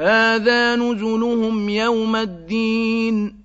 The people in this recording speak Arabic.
هَٰذَا نُزُلُهُمْ يَوْمَ الدِّينِ.